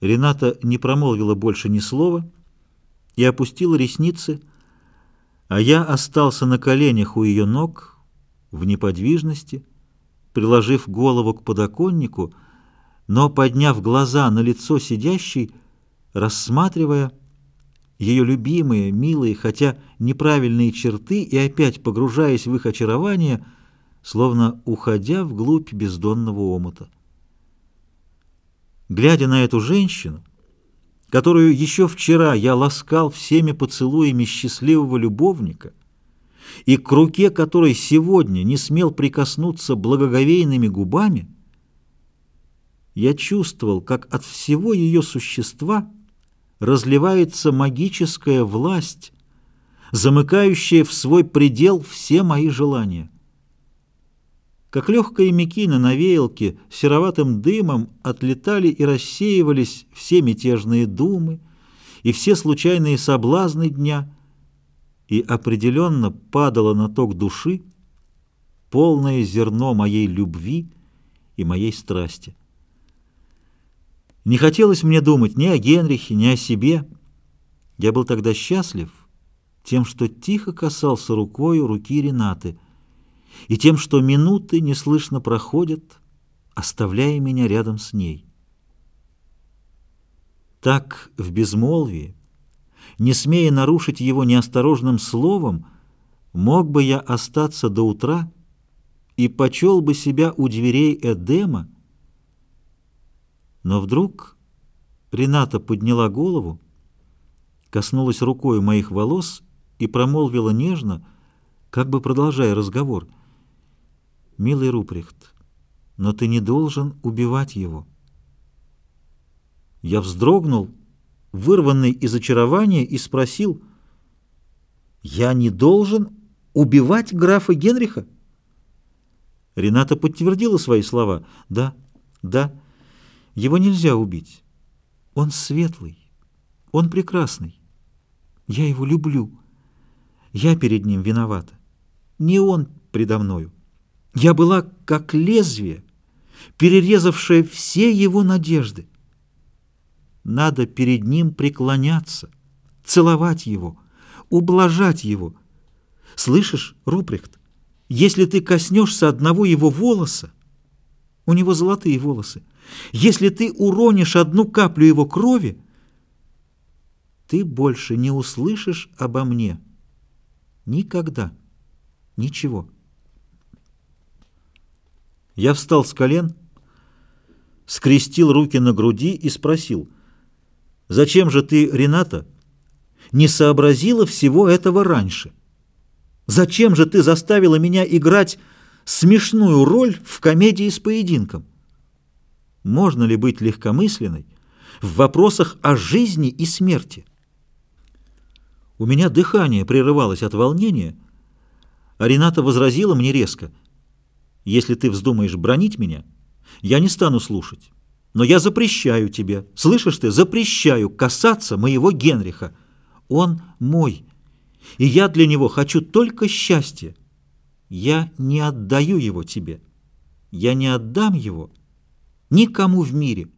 Рената не промолвила больше ни слова и опустила ресницы, а я остался на коленях у ее ног, в неподвижности, приложив голову к подоконнику, но, подняв глаза на лицо сидящей, рассматривая ее любимые, милые, хотя неправильные черты и опять погружаясь в их очарование, словно уходя вглубь бездонного омута. Глядя на эту женщину, которую еще вчера я ласкал всеми поцелуями счастливого любовника, и к руке которой сегодня не смел прикоснуться благоговейными губами, я чувствовал, как от всего ее существа разливается магическая власть, замыкающая в свой предел все мои желания. Как легкая мекина на веялке, сероватым дымом отлетали и рассеивались все мятежные думы и все случайные соблазны дня, и определенно падало на ток души полное зерно моей любви и моей страсти. Не хотелось мне думать ни о Генрихе, ни о себе. Я был тогда счастлив тем, что тихо касался рукою руки Ренаты — и тем, что минуты неслышно проходят, оставляя меня рядом с ней. Так, в безмолвии, не смея нарушить его неосторожным словом, мог бы я остаться до утра и почел бы себя у дверей Эдема, но вдруг Рената подняла голову, коснулась рукой моих волос и промолвила нежно, как бы продолжая разговор — «Милый Руприхт, но ты не должен убивать его». Я вздрогнул, вырванный из очарования, и спросил, «Я не должен убивать графа Генриха?» Рената подтвердила свои слова. «Да, да, его нельзя убить. Он светлый, он прекрасный. Я его люблю. Я перед ним виновата. Не он предо мною. Я была как лезвие, перерезавшее все его надежды. Надо перед ним преклоняться, целовать его, ублажать его. Слышишь, Руприхт, если ты коснешься одного его волоса, у него золотые волосы, если ты уронишь одну каплю его крови, ты больше не услышишь обо мне. Никогда. Ничего. Я встал с колен, скрестил руки на груди и спросил, «Зачем же ты, Рената, не сообразила всего этого раньше? Зачем же ты заставила меня играть смешную роль в комедии с поединком? Можно ли быть легкомысленной в вопросах о жизни и смерти?» У меня дыхание прерывалось от волнения, а Рената возразила мне резко — если ты вздумаешь бронить меня, я не стану слушать. Но я запрещаю тебе, слышишь ты, запрещаю касаться моего Генриха. Он мой, и я для него хочу только счастья. Я не отдаю его тебе. Я не отдам его никому в мире».